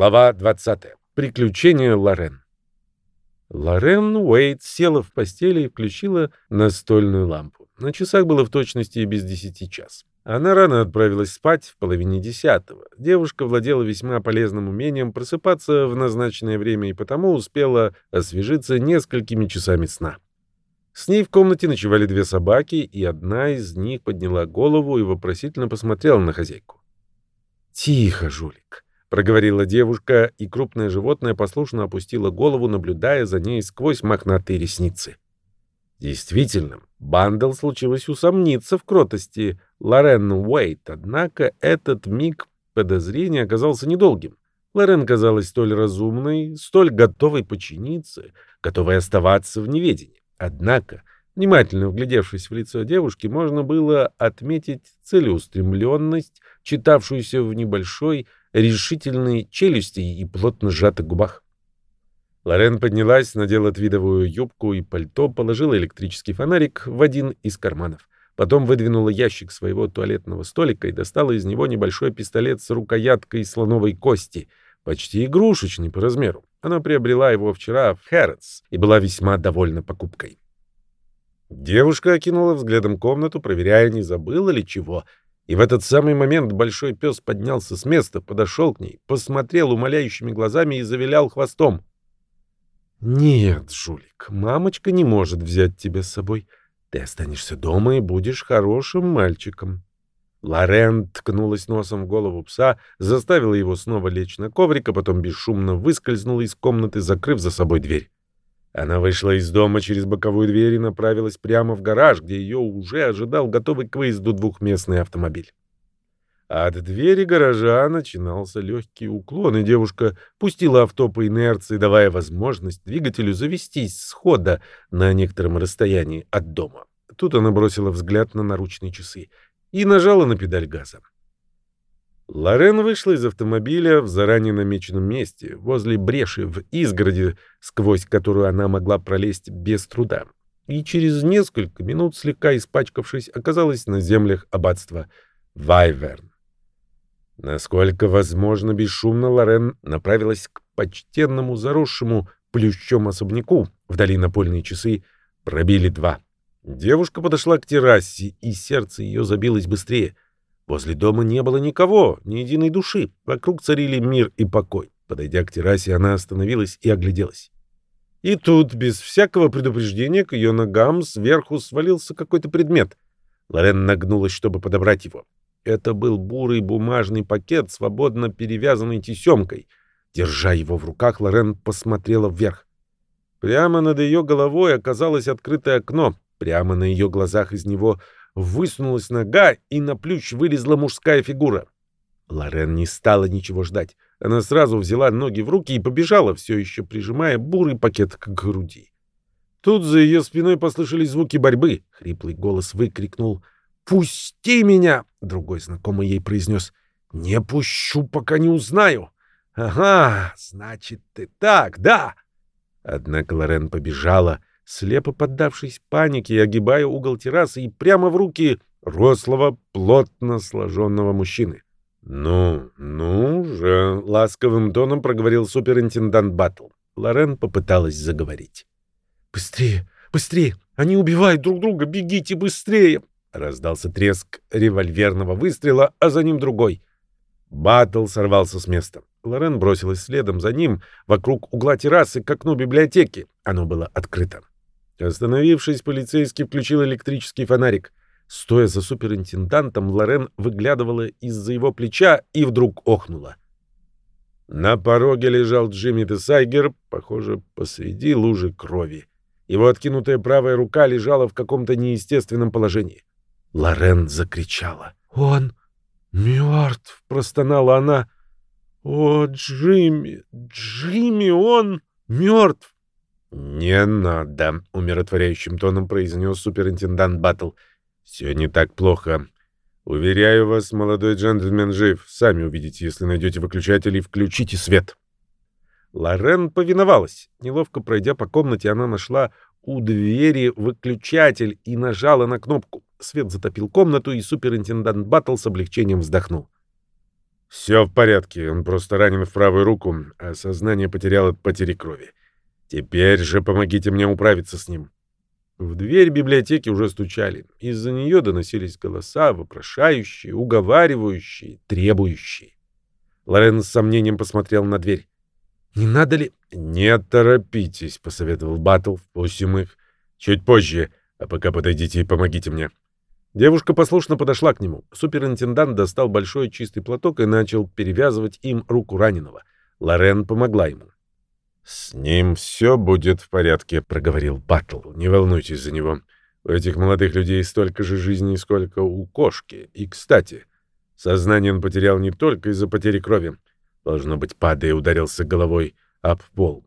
Глава 20. Приключения Лорен. Лорен Уэйт села в постели и включила настольную лампу. На часах было в точности без десяти час. Она рано отправилась спать в половине десятого. Девушка владела весьма полезным умением просыпаться в назначенное время и потому успела освежиться несколькими часами сна. С ней в комнате ночевали две собаки, и одна из них подняла голову и вопросительно посмотрела на хозяйку. «Тихо, жулик!» Проговорила девушка, и крупное животное послушно опустило голову, наблюдая за ней сквозь мохнатые ресницы. Действительно, Бандл случилось усомниться в кротости Лорен Уэйт, однако этот миг подозрения оказался недолгим. Лорен казалась столь разумной, столь готовой подчиниться, готовой оставаться в неведении. Однако, внимательно вглядевшись в лицо девушки, можно было отметить целеустремленность, читавшуюся в небольшой, решительной челюсти и плотно сжатых губах. Лорен поднялась, надела твидовую юбку и пальто, положила электрический фонарик в один из карманов. Потом выдвинула ящик своего туалетного столика и достала из него небольшой пистолет с рукояткой слоновой кости, почти игрушечный по размеру. Она приобрела его вчера в Хэрротс и была весьма довольна покупкой. Девушка окинула взглядом комнату, проверяя, не забыла ли чего, и в этот самый момент большой пес поднялся с места, подошел к ней, посмотрел умоляющими глазами и завилял хвостом. «Нет, жулик, мамочка не может взять тебя с собой. Ты останешься дома и будешь хорошим мальчиком». Лорен ткнулась носом в голову пса, заставила его снова лечь на коврик, а потом бесшумно выскользнула из комнаты, закрыв за собой дверь. Она вышла из дома через боковую дверь и направилась прямо в гараж, где ее уже ожидал готовый к выезду двухместный автомобиль. От двери гаража начинался легкий уклон, и девушка пустила авто по инерции, давая возможность двигателю завестись с хода на некотором расстоянии от дома. Тут она бросила взгляд на наручные часы и нажала на педаль газа. Лорен вышла из автомобиля в заранее намеченном месте, возле бреши в изгороде, сквозь которую она могла пролезть без труда. И через несколько минут, слегка испачкавшись, оказалась на землях аббатства Вайверн. Насколько возможно бесшумно, Лорен направилась к почтенному заросшему плющом особняку. Вдали напольные часы пробили два. Девушка подошла к террасе, и сердце ее забилось быстрее — Возле дома не было никого, ни единой души. Вокруг царили мир и покой. Подойдя к террасе, она остановилась и огляделась. И тут, без всякого предупреждения, к ее ногам сверху свалился какой-то предмет. Лорен нагнулась, чтобы подобрать его. Это был бурый бумажный пакет, свободно перевязанный тесемкой. Держа его в руках, Лорен посмотрела вверх. Прямо над ее головой оказалось открытое окно. Прямо на ее глазах из него высунулась нога, и на плющ вылезла мужская фигура. Лорен не стала ничего ждать. Она сразу взяла ноги в руки и побежала, все еще прижимая бурый пакет к груди. Тут за ее спиной послышались звуки борьбы. Хриплый голос выкрикнул «Пусти меня!» Другой знакомый ей произнес «Не пущу, пока не узнаю». «Ага, значит, ты так, да!» Однако Лорен побежала, слепо поддавшись панике и огибая угол террасы и прямо в руки рослого, плотно сложенного мужчины. «Ну, ну же!» — ласковым тоном проговорил суперинтендант Баттл. Лорен попыталась заговорить. «Быстрее! Быстрее! Они убивают друг друга! Бегите быстрее!» Раздался треск револьверного выстрела, а за ним другой. Баттл сорвался с места. Лорен бросилась следом за ним вокруг угла террасы к окну библиотеки. Оно было открыто. Остановившись, полицейский включил электрический фонарик. Стоя за суперинтендантом, Лорен выглядывала из-за его плеча и вдруг охнула. На пороге лежал Джимми Десайгер, похоже, посреди лужи крови. Его откинутая правая рука лежала в каком-то неестественном положении. Лорен закричала. «Он мертв!» — простонала она. «О, Джимми! Джимми, он мертв!» «Не надо», — умиротворяющим тоном произнес суперинтендант Баттл. «Все не так плохо. Уверяю вас, молодой джентльмен жив. Сами увидите, если найдете выключатель и включите свет». Лорен повиновалась. Неловко пройдя по комнате, она нашла у двери выключатель и нажала на кнопку. Свет затопил комнату, и суперинтендант Баттл с облегчением вздохнул. Все в порядке, он просто ранен в правую руку, а сознание потерял от потери крови. Теперь же помогите мне управиться с ним. В дверь библиотеки уже стучали. Из-за нее доносились голоса, вопрошающие, уговаривающие, требующие. Лорен с сомнением посмотрел на дверь. «Не надо ли...» «Не торопитесь», — посоветовал Баттл. «Впустим их. Чуть позже. А пока подойдите и помогите мне». Девушка послушно подошла к нему. Суперинтендант достал большой чистый платок и начал перевязывать им руку раненого. Лорен помогла ему. «С ним все будет в порядке», — проговорил Баттл. «Не волнуйтесь за него. У этих молодых людей столько же жизни, сколько у кошки. И, кстати, сознание он потерял не только из-за потери крови. Должно быть, падая, ударился головой об пол.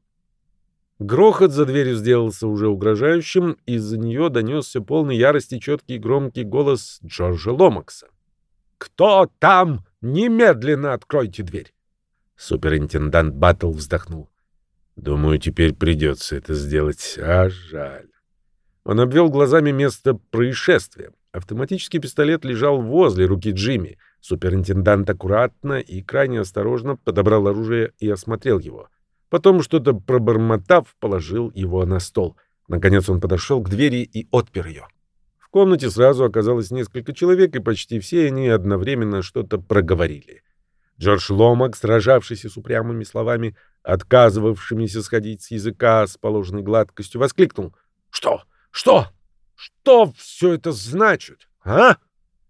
Грохот за дверью сделался уже угрожающим, из-за нее донесся полный ярости четкий громкий голос Джорджа Ломакса. «Кто там? Немедленно откройте дверь!» Суперинтендант Баттл вздохнул. «Думаю, теперь придется это сделать, а жаль». Он обвел глазами место происшествия. Автоматический пистолет лежал возле руки Джимми. Суперинтендант аккуратно и крайне осторожно подобрал оружие и осмотрел его. Потом, что-то пробормотав, положил его на стол. Наконец он подошел к двери и отпер ее. В комнате сразу оказалось несколько человек, и почти все они одновременно что-то проговорили. Джордж Ломак, сражавшийся с упрямыми словами, отказывавшимися сходить с языка с положенной гладкостью, воскликнул. «Что? Что? Что все это значит? А?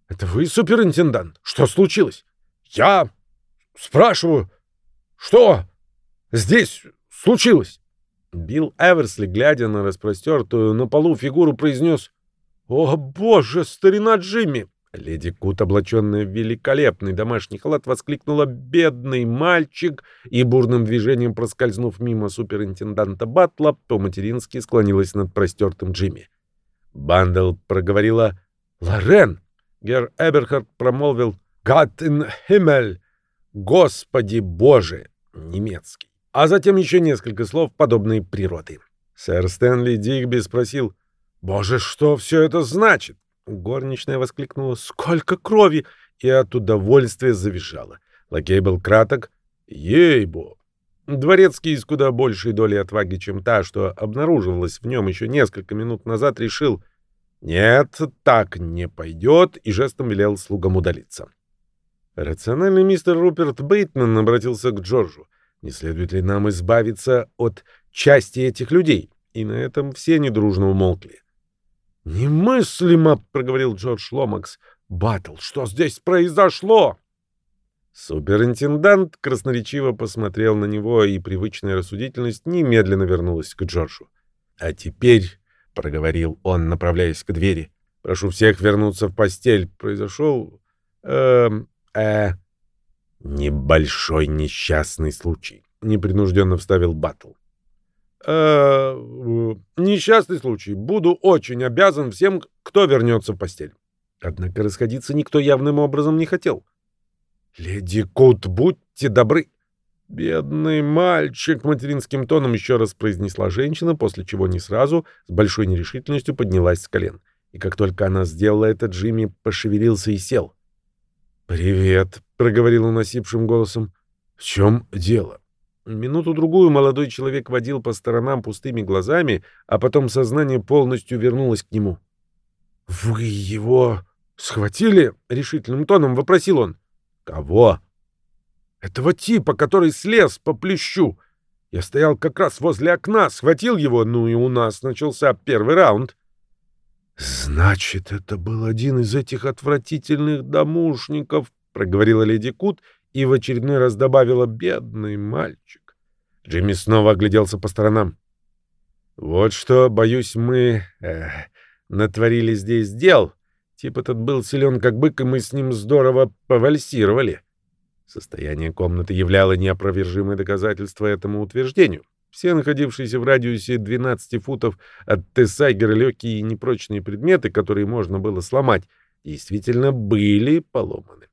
Это вы, суперинтендант? Что случилось? Я спрашиваю, что?» здесь случилось?» Билл Эверсли, глядя на распростертую на полу фигуру, произнес «О, боже, старина Джимми!» Леди Кут, облаченная в великолепный домашний халат, воскликнула «Бедный мальчик!» и бурным движением, проскользнув мимо суперинтенданта Батла, по-матерински склонилась над простертым Джимми. Бандел проговорила «Лорен!» Гер Эберхард промолвил «Гад ин Himmel!» «Господи Боже!» немецкий а затем еще несколько слов подобной природы. Сэр Стэнли Дигби спросил, «Боже, что все это значит?» Горничная воскликнула, «Сколько крови!» и от удовольствия завизжала. Лакей был краток, «Ей-бо!» Дворецкий с куда большей долей отваги, чем та, что обнаруживалась в нем еще несколько минут назад, решил, «Нет, так не пойдет», и жестом велел слугам удалиться. Рациональный мистер Руперт Бейтман обратился к Джорджу. Не следует ли нам избавиться от части этих людей? И на этом все недружно умолкли. «Немыслимо!» — проговорил Джордж Ломакс. «Баттл, что здесь произошло?» Суперинтендант красноречиво посмотрел на него, и привычная рассудительность немедленно вернулась к Джорджу. «А теперь», — проговорил он, направляясь к двери, — «прошу всех вернуться в постель. Произошел... э... э... Небольшой несчастный случай, непринужденно вставил Батл. Э, несчастный случай. Буду очень обязан всем, кто вернется в постель. Однако расходиться никто явным образом не хотел. Леди Кут, будьте добры. Бедный мальчик, материнским тоном еще раз произнесла женщина, после чего не сразу, с большой нерешительностью поднялась с колен. И как только она сделала это, Джимми пошевелился и сел. «Привет», — проговорил он осипшим голосом. «В чем дело?» Минуту-другую молодой человек водил по сторонам пустыми глазами, а потом сознание полностью вернулось к нему. «Вы его схватили?» — решительным тоном вопросил он. «Кого?» «Этого типа, который слез по плющу. Я стоял как раз возле окна, схватил его, ну и у нас начался первый раунд». «Значит, это был один из этих отвратительных домушников», — проговорила леди Кут и в очередной раз добавила «бедный мальчик». Джимми снова огляделся по сторонам. «Вот что, боюсь, мы э, натворили здесь дел. Тип этот был силен как бык, и мы с ним здорово повальсировали». Состояние комнаты являло неопровержимое доказательство этому утверждению. Все находившиеся в радиусе 12 футов от Тессайгера легкие и непрочные предметы, которые можно было сломать, действительно были поломаны.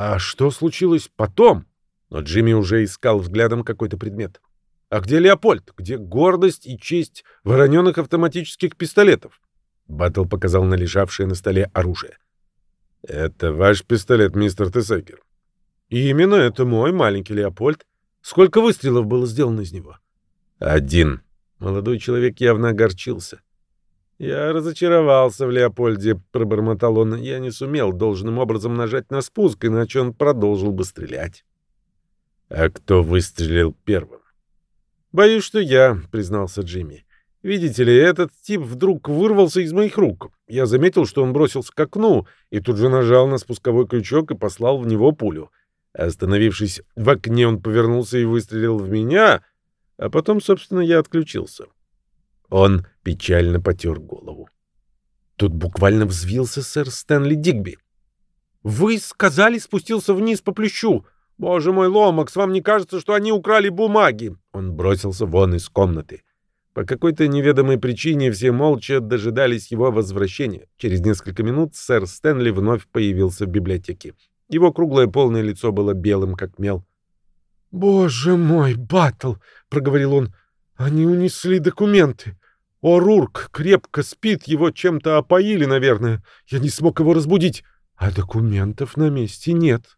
А что случилось потом? Но Джимми уже искал взглядом какой-то предмет. А где Леопольд? Где гордость и честь вороненных автоматических пистолетов? Баттл показал на лежавшее на столе оружие. «Это ваш пистолет, мистер Тессайгер?» И именно это мой маленький Леопольд. Сколько выстрелов было сделано из него? Один. Молодой человек явно огорчился. «Я разочаровался в Леопольде», — пробормотал он. «Я не сумел должным образом нажать на спуск, иначе он продолжил бы стрелять». «А кто выстрелил первым?» «Боюсь, что я», — признался Джимми. «Видите ли, этот тип вдруг вырвался из моих рук. Я заметил, что он бросился к окну, и тут же нажал на спусковой крючок и послал в него пулю. Остановившись в окне, он повернулся и выстрелил в меня, а потом, собственно, я отключился». Он печально потер голову. Тут буквально взвился сэр Стэнли Дигби. «Вы сказали, спустился вниз по плющу. Боже мой, Ломакс, вам не кажется, что они украли бумаги?» Он бросился вон из комнаты. По какой-то неведомой причине все молча дожидались его возвращения. Через несколько минут сэр Стэнли вновь появился в библиотеке. Его круглое полное лицо было белым, как мел. «Боже мой, Баттл!» — проговорил он. «Они унесли документы. Орурк крепко спит, его чем-то опоили, наверное. Я не смог его разбудить, а документов на месте нет».